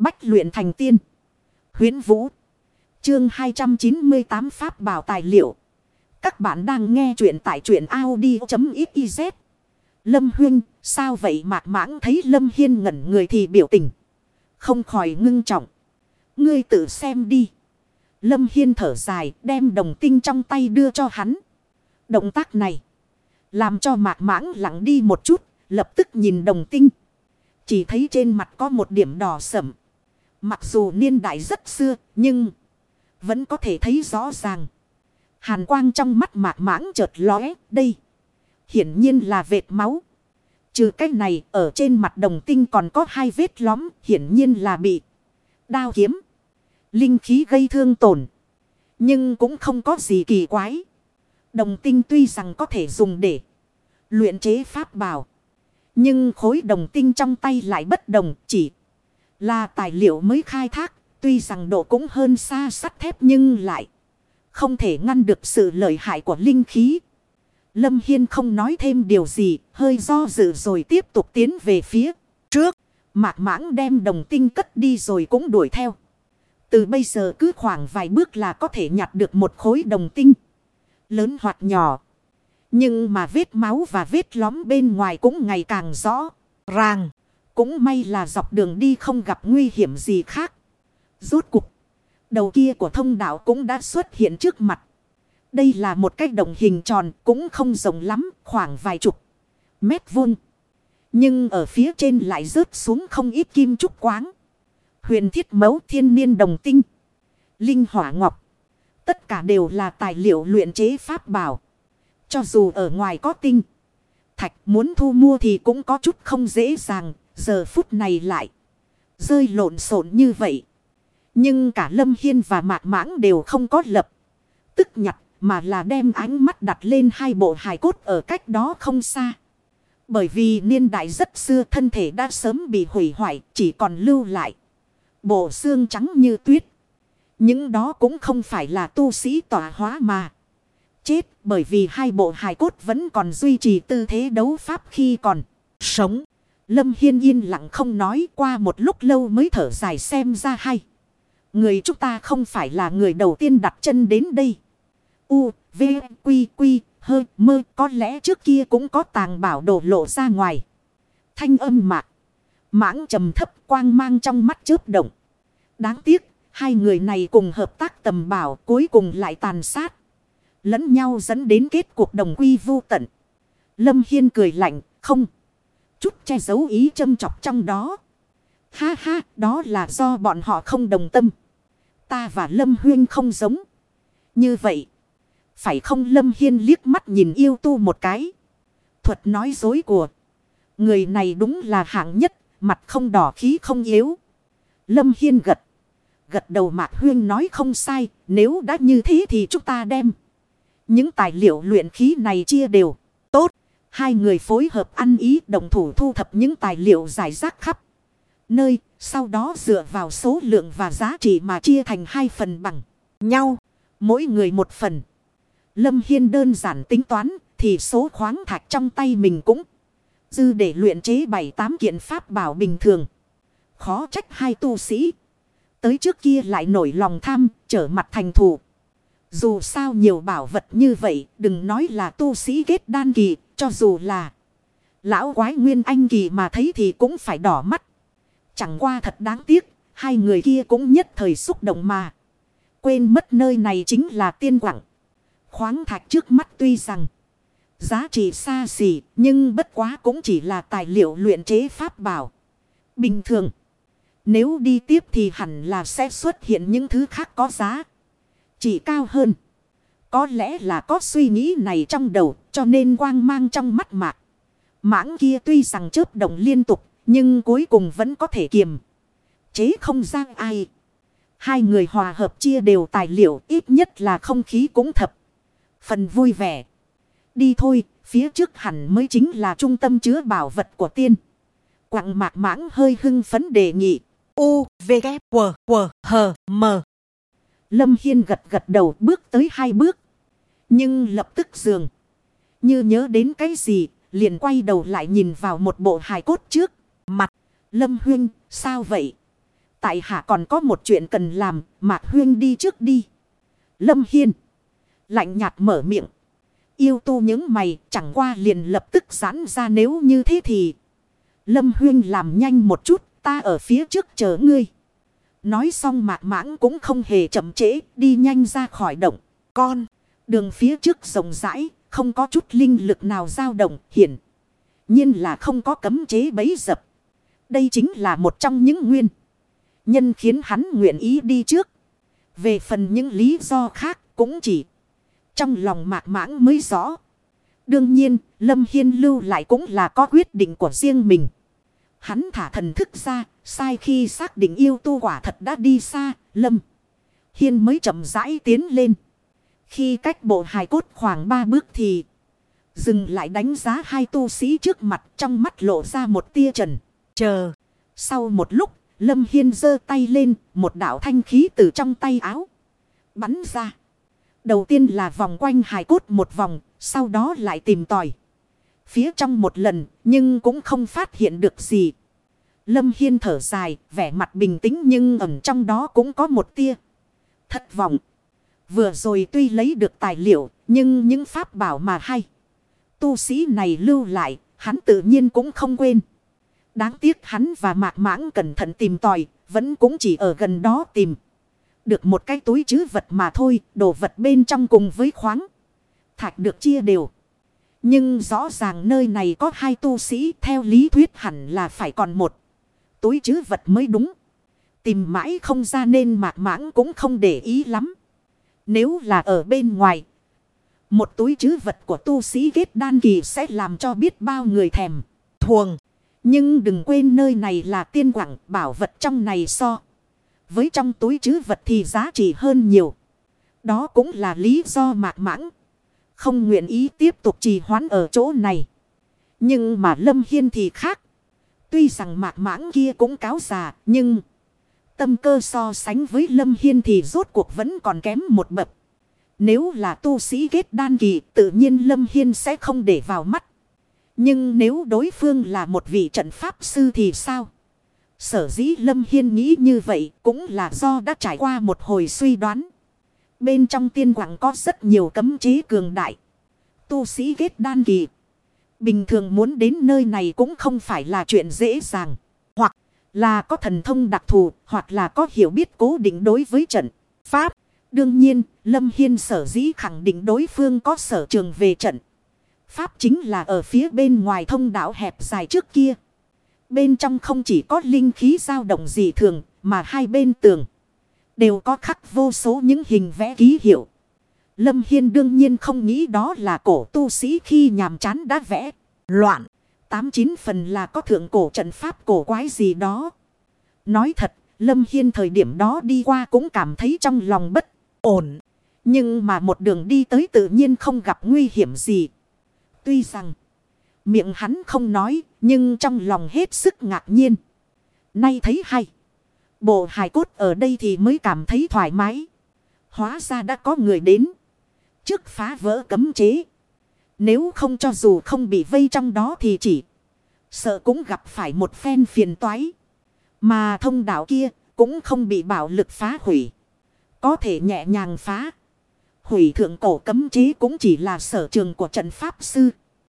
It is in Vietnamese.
Bách luyện thành tiên. Huyến Vũ. Chương 298 Pháp bảo tài liệu. Các bạn đang nghe truyện tại truyện Audi.xyz. Lâm Huyên, sao vậy mạc mãng thấy Lâm Hiên ngẩn người thì biểu tình. Không khỏi ngưng trọng. Ngươi tự xem đi. Lâm Hiên thở dài đem đồng tinh trong tay đưa cho hắn. Động tác này. Làm cho mạc mãng lặng đi một chút. Lập tức nhìn đồng tinh. Chỉ thấy trên mặt có một điểm đỏ sẩm. Mặc dù niên đại rất xưa, nhưng vẫn có thể thấy rõ ràng. Hàn quang trong mắt mạc mãng chợt lóe, đây. Hiển nhiên là vệt máu. Trừ cái này, ở trên mặt đồng tinh còn có hai vết lõm hiển nhiên là bị đao kiếm. Linh khí gây thương tổn. Nhưng cũng không có gì kỳ quái. Đồng tinh tuy rằng có thể dùng để luyện chế pháp bảo. Nhưng khối đồng tinh trong tay lại bất đồng chỉ là tài liệu mới khai thác. Tuy rằng độ cũng hơn xa sắt thép nhưng lại không thể ngăn được sự lợi hại của linh khí. Lâm Hiên không nói thêm điều gì, hơi do dự rồi tiếp tục tiến về phía trước. Mạc mãng đem đồng tinh cất đi rồi cũng đuổi theo. Từ bây giờ cứ khoảng vài bước là có thể nhặt được một khối đồng tinh. Lớn hoặc nhỏ. Nhưng mà vết máu và vết lóm bên ngoài cũng ngày càng rõ. Ràng. Cũng may là dọc đường đi không gặp nguy hiểm gì khác. Rốt cục. Đầu kia của thông đạo cũng đã xuất hiện trước mặt. Đây là một cái đồng hình tròn cũng không rộng lắm. Khoảng vài chục mét vuông. Nhưng ở phía trên lại rớt xuống không ít kim trúc quáng. Huyền thiết mấu thiên niên đồng tinh. Linh hỏa ngọc. Tất cả đều là tài liệu luyện chế pháp bảo. Cho dù ở ngoài có tinh. Thạch muốn thu mua thì cũng có chút không dễ dàng. Giờ phút này lại. Rơi lộn xộn như vậy. Nhưng cả Lâm Hiên và Mạc Mãng đều không có lập. Tức nhặt mà là đem ánh mắt đặt lên hai bộ hài cốt ở cách đó không xa. Bởi vì niên đại rất xưa thân thể đã sớm bị hủy hoại, chỉ còn lưu lại. Bộ xương trắng như tuyết. Những đó cũng không phải là tu sĩ tỏa hóa mà. Chết bởi vì hai bộ hài cốt vẫn còn duy trì tư thế đấu pháp khi còn sống. Lâm Hiên yên lặng không nói qua một lúc lâu mới thở dài xem ra hay. Người chúng ta không phải là người đầu tiên đặt chân đến đây. U, V, Quy, Quy, Hơ, Mơ có lẽ trước kia cũng có tàng bảo đổ lộ ra ngoài. Thanh âm mạc. Mãng trầm thấp quang mang trong mắt chớp động. Đáng tiếc, hai người này cùng hợp tác tầm bảo cuối cùng lại tàn sát. Lẫn nhau dẫn đến kết cuộc đồng quy vô tận. Lâm Hiên cười lạnh, không. Chút che giấu ý châm chọc trong đó. Ha ha, đó là do bọn họ không đồng tâm. Ta và Lâm Huyên không giống. Như vậy. Phải không Lâm Hiên liếc mắt nhìn yêu tu một cái. Thuật nói dối của. Người này đúng là hạng nhất. Mặt không đỏ khí không yếu. Lâm Hiên gật. Gật đầu Mạc Huyên nói không sai. Nếu đã như thế thì chúng ta đem. Những tài liệu luyện khí này chia đều. Tốt. Hai người phối hợp ăn ý đồng thủ thu thập những tài liệu giải rác khắp. Nơi, sau đó dựa vào số lượng và giá trị mà chia thành hai phần bằng nhau. Mỗi người một phần. Lâm Hiên đơn giản tính toán thì số khoáng thạch trong tay mình cũng dư để luyện chế bảy tám kiện pháp bảo bình thường. Khó trách hai tu sĩ. Tới trước kia lại nổi lòng tham, trở mặt thành thù. Dù sao nhiều bảo vật như vậy, đừng nói là tu sĩ kết đan kỳ cho dù là lão quái nguyên anh kỳ mà thấy thì cũng phải đỏ mắt. Chẳng qua thật đáng tiếc, hai người kia cũng nhất thời xúc động mà. Quên mất nơi này chính là tiên quảng. Khoáng thạch trước mắt tuy rằng giá trị xa xỉ, nhưng bất quá cũng chỉ là tài liệu luyện chế pháp bảo. Bình thường, nếu đi tiếp thì hẳn là sẽ xuất hiện những thứ khác có giá trị cao hơn. Có lẽ là có suy nghĩ này trong đầu, cho nên quang mang trong mắt mạc. Mãng kia tuy rằng chớp động liên tục, nhưng cuối cùng vẫn có thể kiềm. Chế không giang ai. Hai người hòa hợp chia đều tài liệu ít nhất là không khí cũng thập. Phần vui vẻ. Đi thôi, phía trước hẳn mới chính là trung tâm chứa bảo vật của tiên. Quảng mạc mãng hơi hưng phấn đề nghị. U, V, K, W, W, H, M. Lâm Hiên gật gật đầu bước tới hai bước. Nhưng lập tức dường. Như nhớ đến cái gì, liền quay đầu lại nhìn vào một bộ hài cốt trước. Mặt, Lâm Huyên, sao vậy? Tại hạ còn có một chuyện cần làm, Mạc Huyên đi trước đi. Lâm Hiên. Lạnh nhạt mở miệng. Yêu tu những mày chẳng qua liền lập tức giãn ra nếu như thế thì. Lâm Huyên làm nhanh một chút, ta ở phía trước chờ ngươi. Nói xong mạc mãng cũng không hề chậm trễ, đi nhanh ra khỏi động. Con, đường phía trước rộng rãi, không có chút linh lực nào dao động, hiển. nhiên là không có cấm chế bấy dập. Đây chính là một trong những nguyên. Nhân khiến hắn nguyện ý đi trước. Về phần những lý do khác cũng chỉ trong lòng mạc mãng mới rõ. Đương nhiên, Lâm Hiên lưu lại cũng là có quyết định của riêng mình. Hắn thả thần thức ra, sai khi xác định yêu tu quả thật đã đi xa, Lâm. Hiên mới chậm rãi tiến lên. Khi cách bộ hài cốt khoảng ba bước thì dừng lại đánh giá hai tu sĩ trước mặt trong mắt lộ ra một tia trần. Chờ. Sau một lúc, Lâm Hiên giơ tay lên, một đạo thanh khí từ trong tay áo. Bắn ra. Đầu tiên là vòng quanh hài cốt một vòng, sau đó lại tìm tòi. Phía trong một lần, nhưng cũng không phát hiện được gì. Lâm Hiên thở dài, vẻ mặt bình tĩnh nhưng ẩn trong đó cũng có một tia. Thất vọng. Vừa rồi tuy lấy được tài liệu, nhưng những pháp bảo mà hay. Tu sĩ này lưu lại, hắn tự nhiên cũng không quên. Đáng tiếc hắn và mạc mãng cẩn thận tìm tòi, vẫn cũng chỉ ở gần đó tìm. Được một cái túi chứ vật mà thôi, đồ vật bên trong cùng với khoáng. Thạch được chia đều. Nhưng rõ ràng nơi này có hai tu sĩ theo lý thuyết hẳn là phải còn một. Túi chứ vật mới đúng. Tìm mãi không ra nên mạc mãng cũng không để ý lắm. Nếu là ở bên ngoài. Một túi chứ vật của tu sĩ ghét đan kỳ sẽ làm cho biết bao người thèm. Thuồng. Nhưng đừng quên nơi này là tiên quảng, bảo vật trong này so. Với trong túi chứ vật thì giá trị hơn nhiều. Đó cũng là lý do mạc mãng. Không nguyện ý tiếp tục trì hoãn ở chỗ này. Nhưng mà Lâm Hiên thì khác. Tuy rằng mạc mãng kia cũng cáo già, nhưng... Tâm cơ so sánh với Lâm Hiên thì rốt cuộc vẫn còn kém một bậc. Nếu là tu sĩ kết đan kỳ, tự nhiên Lâm Hiên sẽ không để vào mắt. Nhưng nếu đối phương là một vị trận pháp sư thì sao? Sở dĩ Lâm Hiên nghĩ như vậy cũng là do đã trải qua một hồi suy đoán. Bên trong tiên quảng có rất nhiều cấm chế cường đại. Tu sĩ kết đan kỳ. Bình thường muốn đến nơi này cũng không phải là chuyện dễ dàng. Là có thần thông đặc thù, hoặc là có hiểu biết cố định đối với trận. Pháp. Đương nhiên, Lâm Hiên sở dĩ khẳng định đối phương có sở trường về trận. Pháp chính là ở phía bên ngoài thông đạo hẹp dài trước kia. Bên trong không chỉ có linh khí dao động dị thường, mà hai bên tường đều có khắc vô số những hình vẽ ký hiệu. Lâm Hiên đương nhiên không nghĩ đó là cổ tu sĩ khi nhàm chán đã vẽ. Loạn. Tám chín phần là có thượng cổ trận pháp cổ quái gì đó. Nói thật, Lâm Hiên thời điểm đó đi qua cũng cảm thấy trong lòng bất ổn. Nhưng mà một đường đi tới tự nhiên không gặp nguy hiểm gì. Tuy rằng miệng hắn không nói nhưng trong lòng hết sức ngạc nhiên. Nay thấy hay. Bộ hài cốt ở đây thì mới cảm thấy thoải mái. Hóa ra đã có người đến. Trước phá vỡ cấm chế. Nếu không cho dù không bị vây trong đó thì chỉ. Sợ cũng gặp phải một phen phiền toái. Mà thông đạo kia cũng không bị bạo lực phá hủy. Có thể nhẹ nhàng phá. Hủy thượng cổ cấm chế cũng chỉ là sở trường của trận pháp sư.